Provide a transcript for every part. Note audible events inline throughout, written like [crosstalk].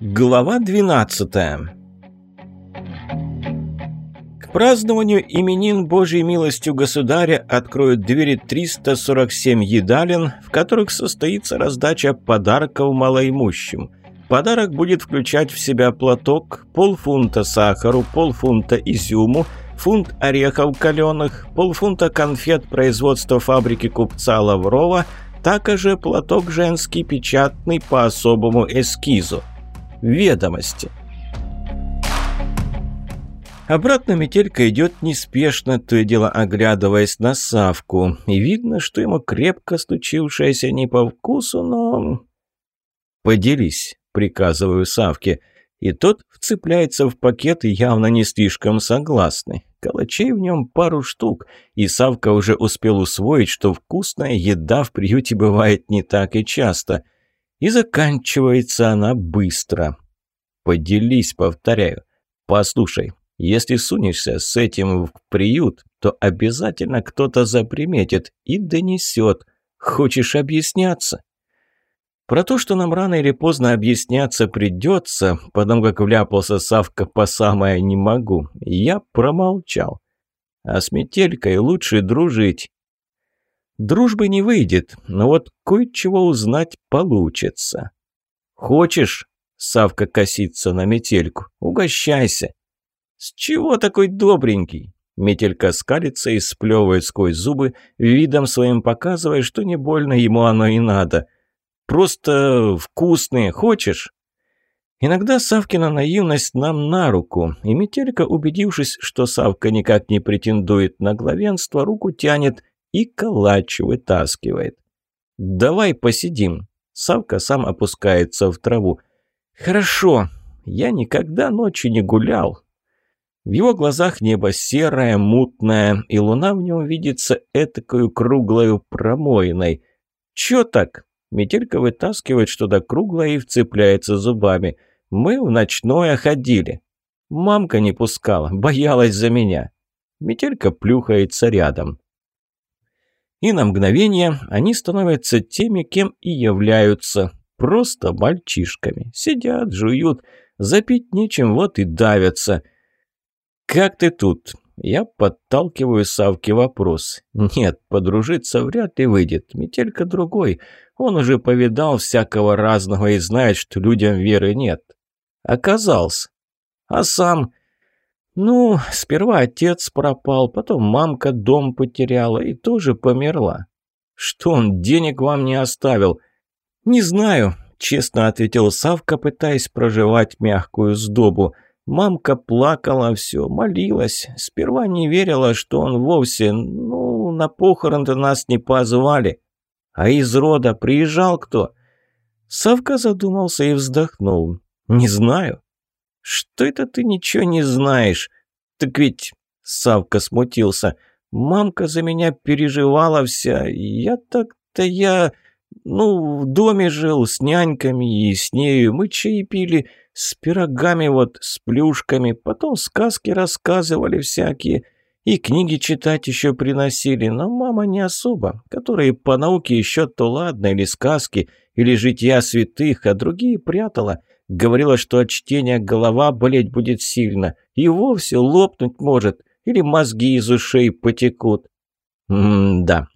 Глава 12 К празднованию именин Божьей милостью государя откроют двери 347 едалин, в которых состоится раздача подарков малоимущим. Подарок будет включать в себя платок, полфунта сахару, полфунта изюму, фунт орехов каленых, полфунта конфет производства фабрики купца Лаврова, также платок женский печатный по особому эскизу. Ведомости. Обратно метелька идет неспешно, то и дело оглядываясь на Савку. И видно, что ему крепко стучившееся не по вкусу, но... «Поделись», — приказываю Савке, — и тот вцепляется в пакет явно не слишком согласный. Калачей в нем пару штук, и Савка уже успел усвоить, что вкусная еда в приюте бывает не так и часто. И заканчивается она быстро. «Поделись», — повторяю. «Послушай, если сунешься с этим в приют, то обязательно кто-то заприметит и донесет. Хочешь объясняться?» Про то, что нам рано или поздно объясняться придется, потому как вляпался Савка по самое не могу, я промолчал. А с метелькой лучше дружить. Дружбы не выйдет, но вот кое-чего узнать получится. «Хочешь?» — Савка косится на метельку. «Угощайся». «С чего такой добренький?» Метелька скалится и сплевывает сквозь зубы, видом своим показывая, что не больно ему оно и надо. Просто вкусные, хочешь?» Иногда Савкина наивность нам на руку, и Метелька, убедившись, что Савка никак не претендует на главенство, руку тянет и калач вытаскивает. «Давай посидим». Савка сам опускается в траву. «Хорошо, я никогда ночью не гулял». В его глазах небо серое, мутное, и луна в нем видится этакою круглою промоиной. «Чё так?» Метелька вытаскивает что-то круглое и вцепляется зубами. Мы в ночное ходили. Мамка не пускала, боялась за меня. Метелька плюхается рядом. И на мгновение они становятся теми, кем и являются. Просто мальчишками. Сидят, жуют, запить нечем, вот и давятся. «Как ты тут?» Я подталкиваю Савке вопрос. Нет, подружиться вряд ли выйдет. Метелька другой. Он уже повидал всякого разного и знает, что людям веры нет. Оказался. А сам... Ну, сперва отец пропал, потом мамка дом потеряла и тоже померла. Что он денег вам не оставил? Не знаю, честно ответил Савка, пытаясь проживать мягкую сдобу. Мамка плакала все, молилась. Сперва не верила, что он вовсе, ну, на похорон-то нас не позвали. А из рода приезжал кто? Савка задумался и вздохнул. Не знаю. Что это ты ничего не знаешь? Так ведь... Савка смутился. Мамка за меня переживала вся. Я так-то я... Ну, в доме жил с няньками и с нею. Мы чаи пили с пирогами вот, с плюшками. Потом сказки рассказывали всякие. И книги читать еще приносили. Но мама не особо. Которые по науке еще то ладно. Или сказки, или жития святых. А другие прятала. Говорила, что от чтения голова болеть будет сильно. И вовсе лопнуть может. Или мозги из ушей потекут. М-да.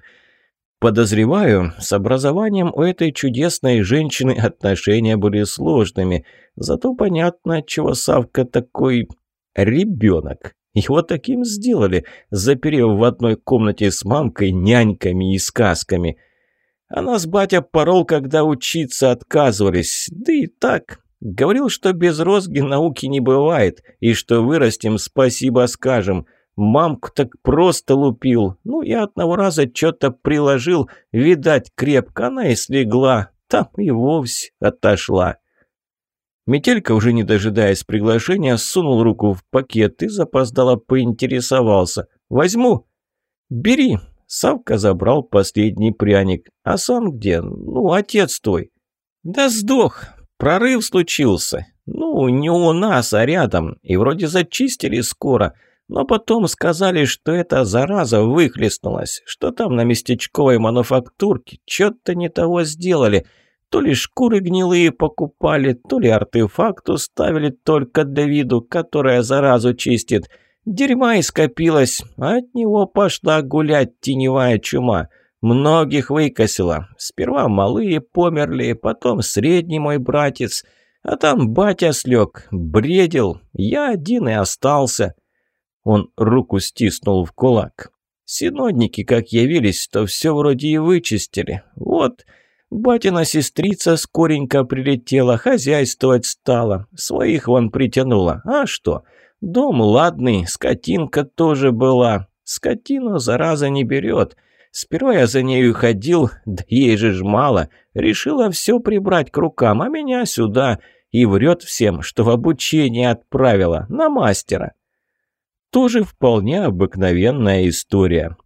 Подозреваю, с образованием у этой чудесной женщины отношения были сложными. Зато понятно, чего Савка такой ребенок. Его таким сделали, заперев в одной комнате с мамкой, няньками и сказками. А нас батя порол, когда учиться отказывались. Да и так. Говорил, что без розги науки не бывает, и что вырастем, спасибо скажем – Мамку так просто лупил. Ну, я одного раза что-то приложил. Видать, крепко она и слегла. Там и вовсе отошла. Метелька, уже не дожидаясь приглашения, сунул руку в пакет и запоздало поинтересовался. «Возьму?» «Бери». Савка забрал последний пряник. «А сам где? Ну, отец твой». «Да сдох. Прорыв случился. Ну, не у нас, а рядом. И вроде зачистили скоро». Но потом сказали, что эта зараза выхлестнулась, что там на местечковой мануфактурке что-то не того сделали. То ли шкуры гнилые покупали, то ли артефакт уставили только для виду, которая заразу чистит. Дерьма и скопилось, от него пошла гулять теневая чума. Многих выкосила. Сперва малые померли, потом средний мой братец. А там батя слег, бредил. Я один и остался. Он руку стиснул в кулак. Синодники, как явились, то все вроде и вычистили. Вот, батина сестрица скоренько прилетела, хозяйствовать стала. Своих вон притянула. А что? Дом ладный, скотинка тоже была. Скотину зараза не берет. Сперва я за нею ходил, да ей же ж мало. Решила все прибрать к рукам, а меня сюда. И врет всем, что в обучение отправила, на мастера. Тоже вполне обыкновенная история.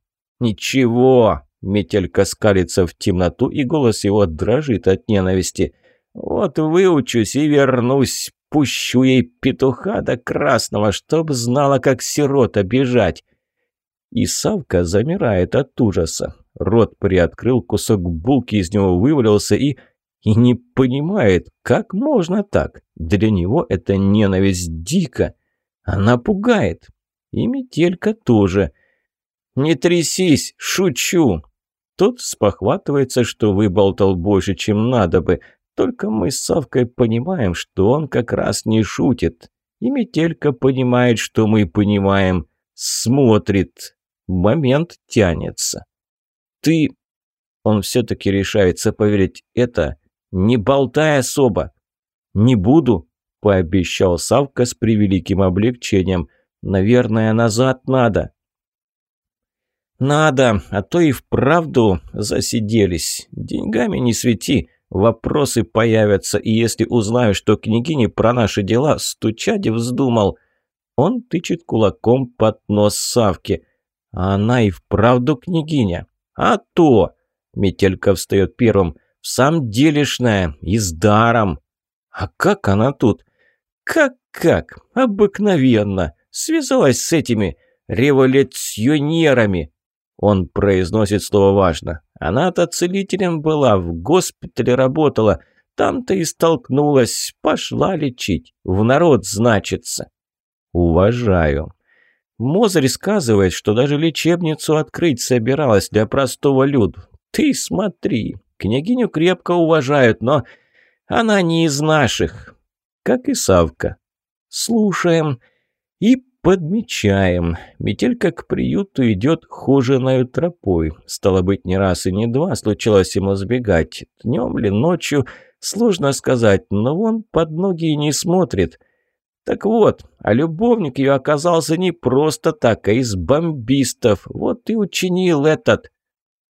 «Ничего!» – Метелька скалится в темноту, и голос его дрожит от ненависти. «Вот выучусь и вернусь, пущу ей петуха до красного, чтоб знала, как сирота бежать». И Савка замирает от ужаса. Рот приоткрыл, кусок булки из него вывалился и... И не понимает, как можно так. Для него это ненависть дико. Она пугает. И метелька тоже. «Не трясись, шучу!» Тот спохватывается, что выболтал больше, чем надо бы. Только мы с Савкой понимаем, что он как раз не шутит. И метелька понимает, что мы понимаем. Смотрит. Момент тянется. «Ты...» Он все-таки решается поверить это, не болтай особо. «Не буду», — пообещал Савка с превеликим облегчением — Наверное, назад надо. Надо, а то и вправду засиделись. Деньгами не свети, вопросы появятся, и если узнаю, что княгини про наши дела стучать вздумал, он тычет кулаком под нос Савки. А она и вправду княгиня. А то! Метелька встает первым. В самом делешная и с даром. А как она тут? Как-как? Обыкновенно связалась с этими революционерами. Он произносит слово важно. Она-то целителем была, в госпитале работала. Там-то и столкнулась, пошла лечить. В народ значится. Уважаю. Мозырь сказывает, что даже лечебницу открыть собиралась для простого люда. Ты смотри, княгиню крепко уважают, но она не из наших. Как и Савка. Слушаем. И подмечаем. Метелька к приюту идет хоженой тропой. Стало быть, не раз и не два случалось ему сбегать. Днем ли, ночью, сложно сказать, но он под ноги и не смотрит. Так вот, а любовник ее оказался не просто так, а из бомбистов. Вот и учинил этот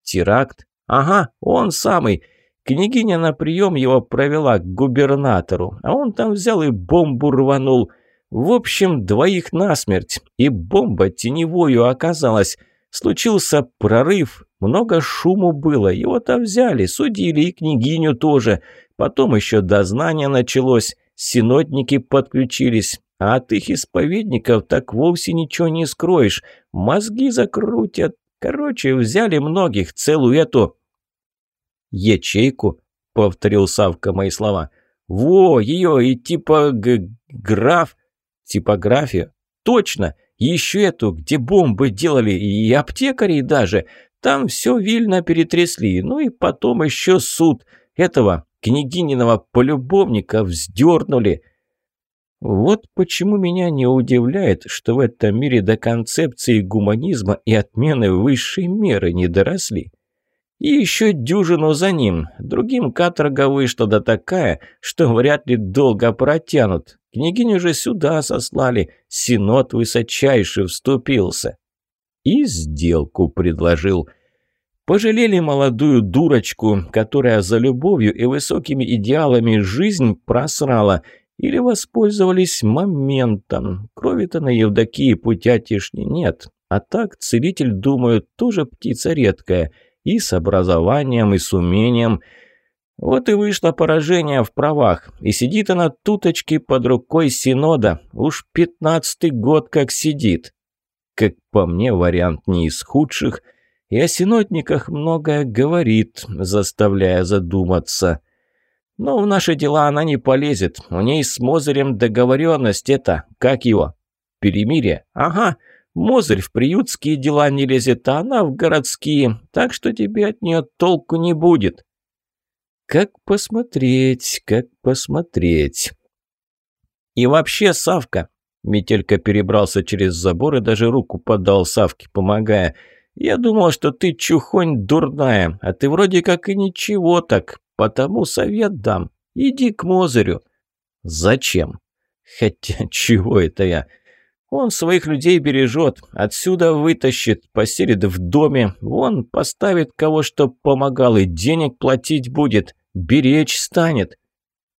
теракт. Ага, он самый. Княгиня на прием его провела к губернатору, а он там взял и бомбу рванул – в общем, двоих насмерть, и бомба теневою оказалась. Случился прорыв, много шуму было, его-то взяли, судили и княгиню тоже. Потом еще дознание началось, синодники подключились. А от их исповедников так вовсе ничего не скроешь. Мозги закрутят. Короче, взяли многих, целую эту... «Ячейку?» — повторил Савка мои слова. «Во, ее и типа г граф...» Типографию? Точно! Еще эту, где бомбы делали, и аптекарей даже. Там все вильно перетрясли. Ну и потом еще суд. Этого княгининого полюбовника вздернули. Вот почему меня не удивляет, что в этом мире до концепции гуманизма и отмены высшей меры не доросли. И еще дюжину за ним. Другим каторга да такая, что вряд ли долго протянут. Княгиню же сюда сослали. Синод высочайший вступился. И сделку предложил. Пожалели молодую дурочку, которая за любовью и высокими идеалами жизнь просрала, или воспользовались моментом. Крови-то на Евдокии путятишни нет. А так целитель, думаю, тоже птица редкая – и с образованием, и с умением. Вот и вышло поражение в правах, и сидит она туточки под рукой Синода, уж пятнадцатый год как сидит. Как по мне, вариант не из худших, и о синодниках многое говорит, заставляя задуматься. Но в наши дела она не полезет. У ней с Мозырем договоренность это, как его? Перемирие? Ага. Мозырь в приютские дела не лезет, а она в городские. Так что тебе от нее толку не будет. Как посмотреть, как посмотреть. И вообще, Савка, Метелька перебрался через забор и даже руку подал Савке, помогая. «Я думал, что ты чухонь дурная, а ты вроде как и ничего так, потому совет дам. Иди к Мозырю». «Зачем?» «Хотя, [laughs] чего это я?» Он своих людей бережет, отсюда вытащит, поселит в доме, вон поставит кого, что помогал, и денег платить будет, беречь станет.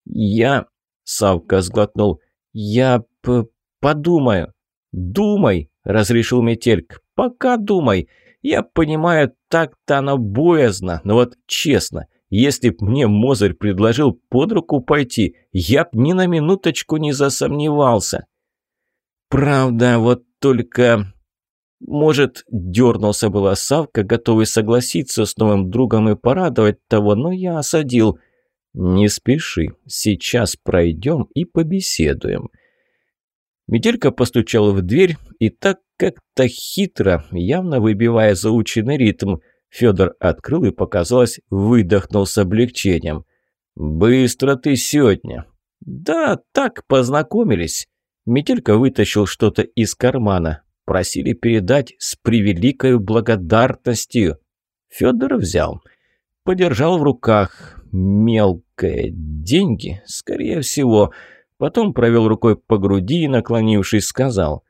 Я, Савка сглотнул, я п подумаю. Думай, разрешил Метельк, пока думай. Я понимаю, так-то оно боязно, но вот честно, если б мне Мозырь предложил под руку пойти, я б ни на минуточку не засомневался. Правда, вот только... Может, дернулся была Савка, готовый согласиться с новым другом и порадовать того, но я осадил. «Не спеши, сейчас пройдем и побеседуем». Метелька постучал в дверь и так как-то хитро, явно выбивая заученный ритм. Федор открыл и, показалось, выдохнул с облегчением. «Быстро ты сегодня!» «Да, так, познакомились». Метелька вытащил что-то из кармана. Просили передать с превеликой благодарностью. Федор взял. Подержал в руках. Мелкое. Деньги, скорее всего. Потом провел рукой по груди и, наклонившись, сказал.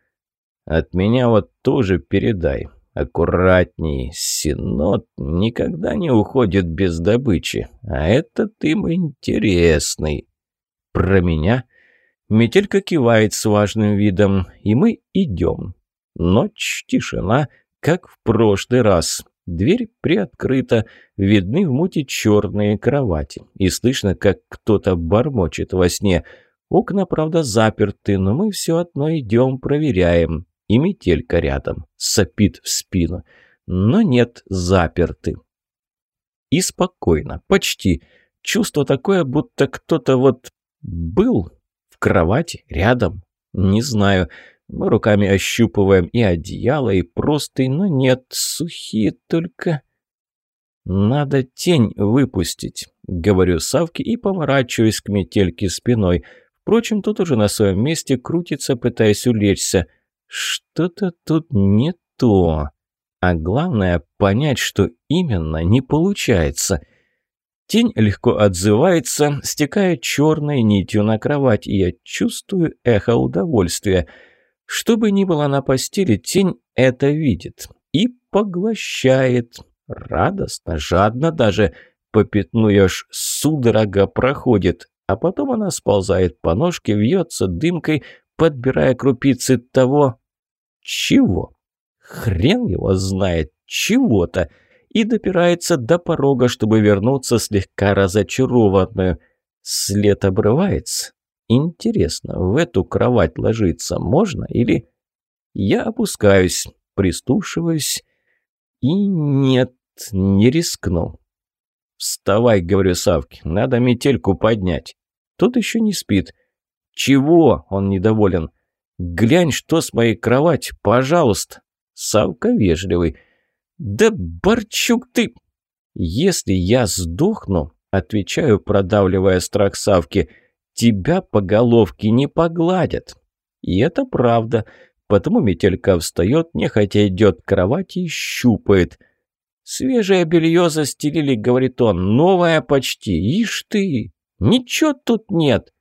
«От меня вот тоже передай. Аккуратней. Синод никогда не уходит без добычи. А этот им интересный». «Про меня?» Метелька кивает с важным видом, и мы идем. Ночь, тишина, как в прошлый раз. Дверь приоткрыта, видны в муте черные кровати. И слышно, как кто-то бормочет во сне. Окна, правда, заперты, но мы все одно идем, проверяем. И метелька рядом, сопит в спину. Но нет, заперты. И спокойно, почти. Чувство такое, будто кто-то вот был кровати? Рядом? Не знаю. Мы руками ощупываем и одеяло, и простынь, но нет, сухие только... «Надо тень выпустить», — говорю Савке и поворачиваюсь к метельке спиной. Впрочем, тут уже на своем месте крутится, пытаясь улечься. Что-то тут не то. А главное, понять, что именно, не получается — Тень легко отзывается, стекая черной нитью на кровать, и я чувствую эхо удовольствия. Что бы ни было на постели, тень это видит и поглощает. Радостно, жадно даже. По пятну аж судорога проходит, а потом она сползает по ножке, вьется дымкой, подбирая крупицы того... Чего? Хрен его знает, чего-то и допирается до порога, чтобы вернуться слегка разочарованную. След обрывается. Интересно, в эту кровать ложиться можно или... Я опускаюсь, пристушиваюсь и нет, не рискну. «Вставай», — говорю Савке, — «надо метельку поднять». Тот еще не спит. «Чего?» — он недоволен. «Глянь, что с моей кровати, пожалуйста». Савка вежливый. «Да, Борчук, ты...» «Если я сдохну, — отвечаю, продавливая страх Савки, — тебя по головке не погладят». И это правда, потому метелька встает, нехотя идет к кровати и щупает. «Свежее белье застелили, — говорит он, — новое почти, ишь ты, ничего тут нет».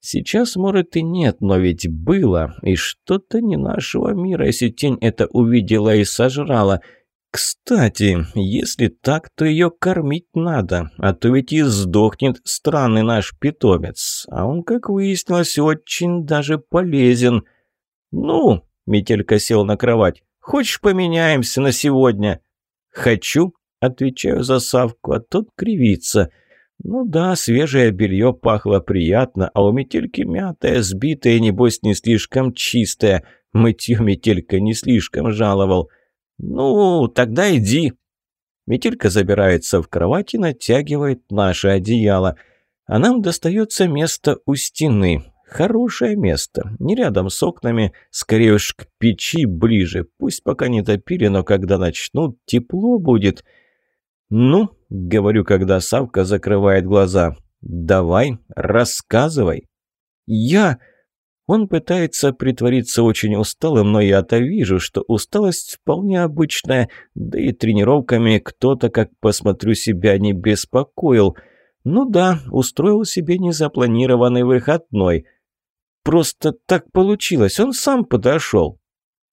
Сейчас, может, и нет, но ведь было, и что-то не нашего мира, если тень это увидела и сожрала — кстати, если так, то ее кормить надо, а то ведь и сдохнет странный наш питомец. А он, как выяснилось, очень даже полезен. Ну, Метелька сел на кровать. Хочешь, поменяемся на сегодня? Хочу, отвечаю за Савку, а тот кривится. Ну да, свежее белье пахло приятно, а у Метельки мятое, сбитое, небось, не слишком чистое. Мытье Метелька не слишком жаловал. — «Ну, тогда иди». Метелька забирается в кровать и натягивает наше одеяло. А нам достается место у стены. Хорошее место. Не рядом с окнами, скорее уж к печи ближе. Пусть пока не топили, но когда начнут, тепло будет. Ну, говорю, когда Савка закрывает глаза. Давай, рассказывай. Я... Он пытается притвориться очень усталым, но я-то вижу, что усталость вполне обычная, да и тренировками кто-то, как посмотрю, себя не беспокоил. Ну да, устроил себе незапланированный выходной. Просто так получилось, он сам подошел.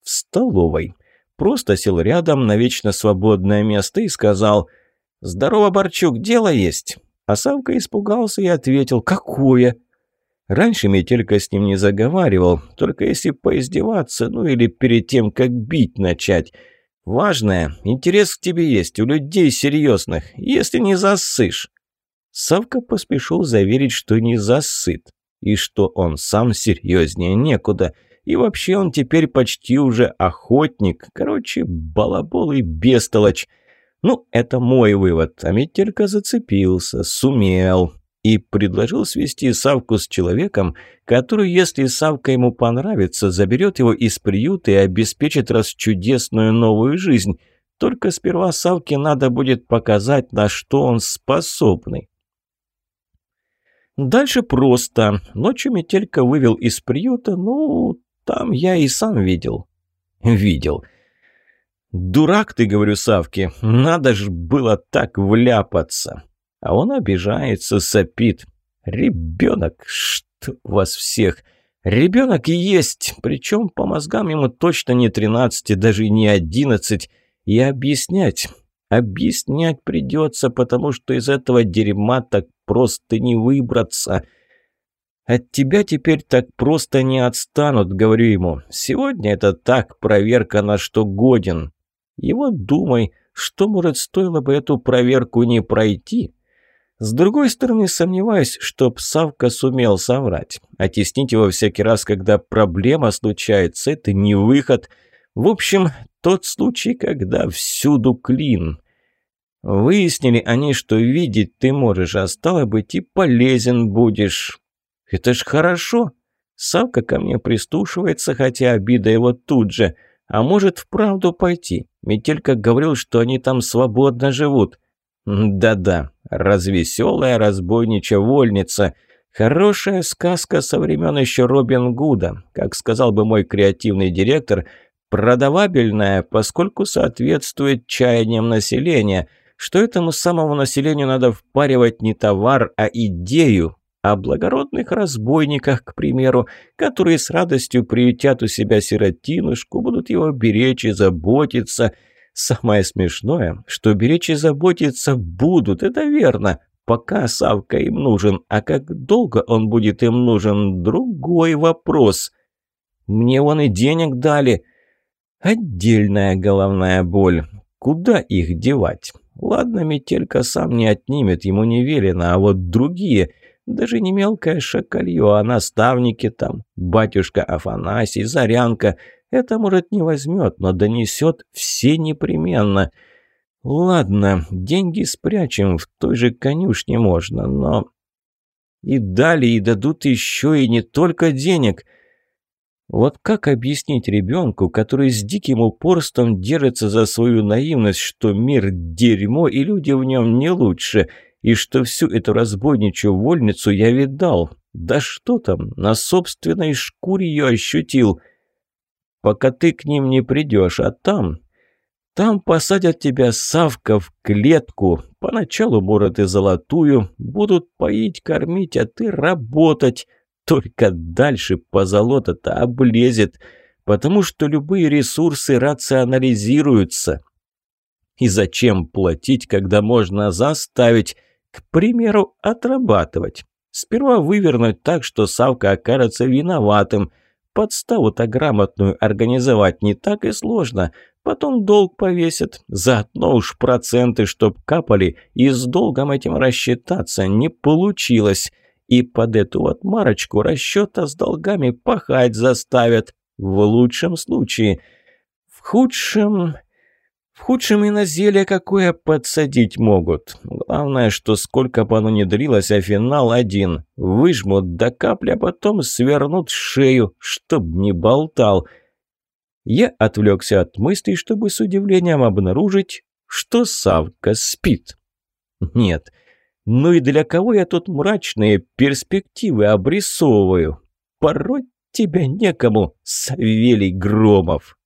В столовой. Просто сел рядом на вечно свободное место и сказал «Здорово, Борчук, дело есть». А Савка испугался и ответил «Какое?» Раньше Метелька с ним не заговаривал, только если поиздеваться, ну или перед тем, как бить начать. Важное, интерес к тебе есть, у людей серьезных, если не засышь. Савка поспешил заверить, что не засыт, и что он сам серьезнее некуда, и вообще он теперь почти уже охотник, короче, балабол и бестолочь. Ну, это мой вывод, а Метелька зацепился, сумел, и предложил свести Савку с человеком, который, если Савка ему понравится, заберет его из приюта и обеспечит расчудесную новую жизнь. Только сперва Савке надо будет показать, на что он способный. Дальше просто. Ночью Метелька вывел из приюта, ну, там я и сам видел. Видел. «Дурак ты, — говорю Савке, — надо ж было так вляпаться!» А он обижается, сопит. Ребенок, что вас всех? Ребенок есть, причем по мозгам ему точно не 13, даже не 11. И объяснять, объяснять придется, потому что из этого дерьма так просто не выбраться. От тебя теперь так просто не отстанут, говорю ему. Сегодня это так, проверка на что годен. И вот думай, что, может, стоило бы эту проверку не пройти, с другой стороны, сомневаюсь, что Псавка сумел соврать. Оттеснить его всякий раз, когда проблема случается, это не выход. В общем, тот случай, когда всюду клин. Выяснили они, что видеть ты можешь, а стало быть и полезен будешь. Это ж хорошо. Савка ко мне пристушивается, хотя обида его тут же. А может, вправду пойти? Метелька говорил, что они там свободно живут. Да-да, развеселая разбойничья вольница. Хорошая сказка со времен еще Робин Гуда. Как сказал бы мой креативный директор, продавабельная, поскольку соответствует чаяниям населения, что этому самому населению надо впаривать не товар, а идею, о благородных разбойниках, к примеру, которые с радостью приютят у себя сиротинушку, будут его беречь и заботиться – Самое смешное, что беречь и заботиться будут, это верно, пока Савка им нужен, а как долго он будет им нужен – другой вопрос. Мне вон и денег дали. Отдельная головная боль. Куда их девать? Ладно, метелька сам не отнимет, ему не велено, а вот другие, даже не мелкое шакалье, а наставники там, батюшка Афанасий, Зарянка – это, может, не возьмет, но донесет все непременно. Ладно, деньги спрячем, в той же конюшне можно, но... И дали, и дадут еще, и не только денег. Вот как объяснить ребенку, который с диким упорством держится за свою наивность, что мир – дерьмо, и люди в нем не лучше, и что всю эту разбойничью вольницу я видал? Да что там, на собственной шкуре ее ощутил – пока ты к ним не придешь, а там... Там посадят тебя, Савка, в клетку. Поначалу, может, и золотую. Будут поить, кормить, а ты работать. Только дальше позолота-то облезет, потому что любые ресурсы рационализируются. И зачем платить, когда можно заставить, к примеру, отрабатывать? Сперва вывернуть так, что Савка окажется виноватым – Подставу-то грамотную организовать не так и сложно. Потом долг повесят. Заодно уж проценты, чтоб капали, и с долгом этим рассчитаться не получилось. И под эту вот марочку расчета с долгами пахать заставят. В лучшем случае. В худшем... В худшем и на зелье какое подсадить могут. Главное, что сколько бы оно ни длилось, а финал один. Выжмут до капли, а потом свернут шею, чтоб не болтал. Я отвлекся от мыслей, чтобы с удивлением обнаружить, что Савка спит. Нет, ну и для кого я тут мрачные перспективы обрисовываю? Пороть тебя некому, Савелий Громов.